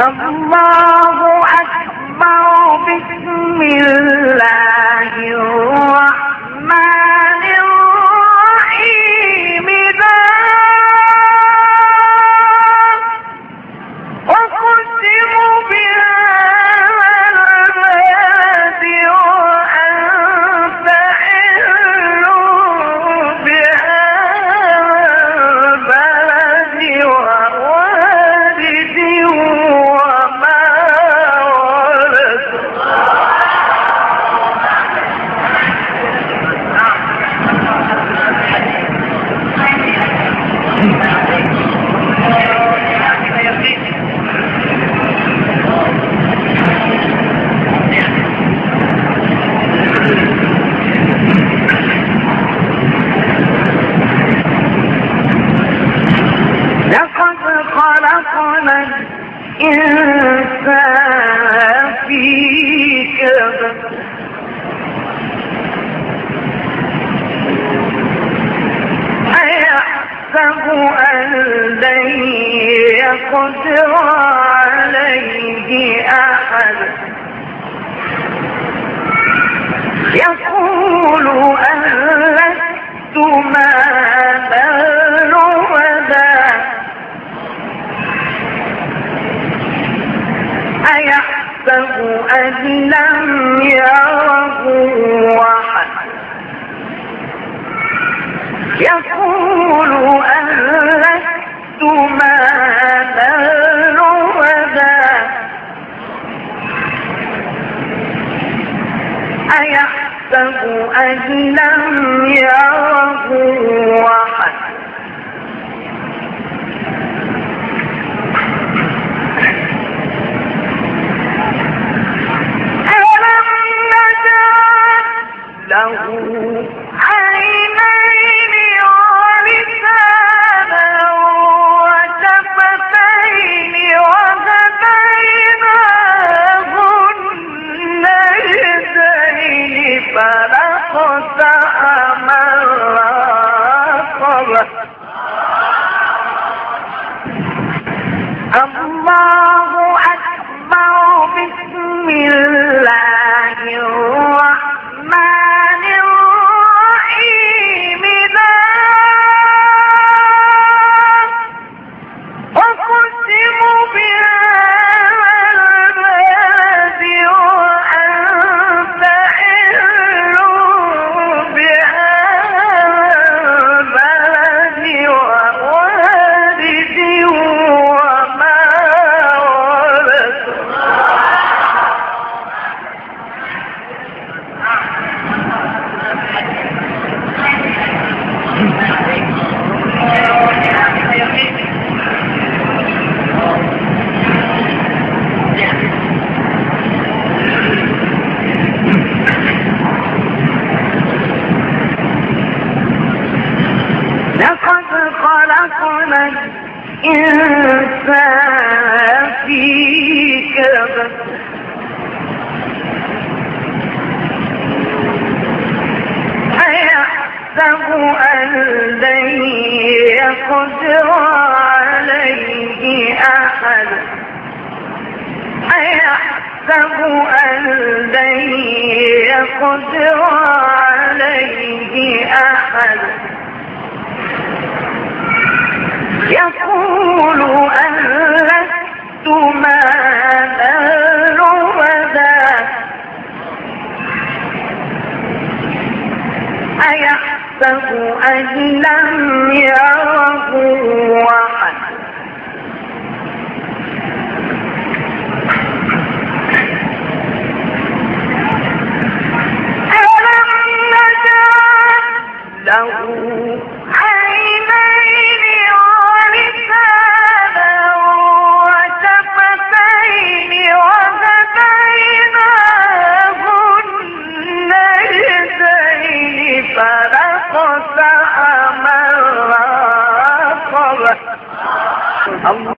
الله أكبر بسم الله يقدر عليه أحد. يقول أهلكت مالا لبدا أيحسب أن لم يره أحد. يقول أهلكت أيحسب أن لم يره أحد ألم له لقد خلقنا الإنسان في كبد. أيحسب أن لن يقدر عليه أحد. أيحسب أن لن يقدر عليه أحد يقول أهلكت مالا لبدا أيحسب أن لم يره Allah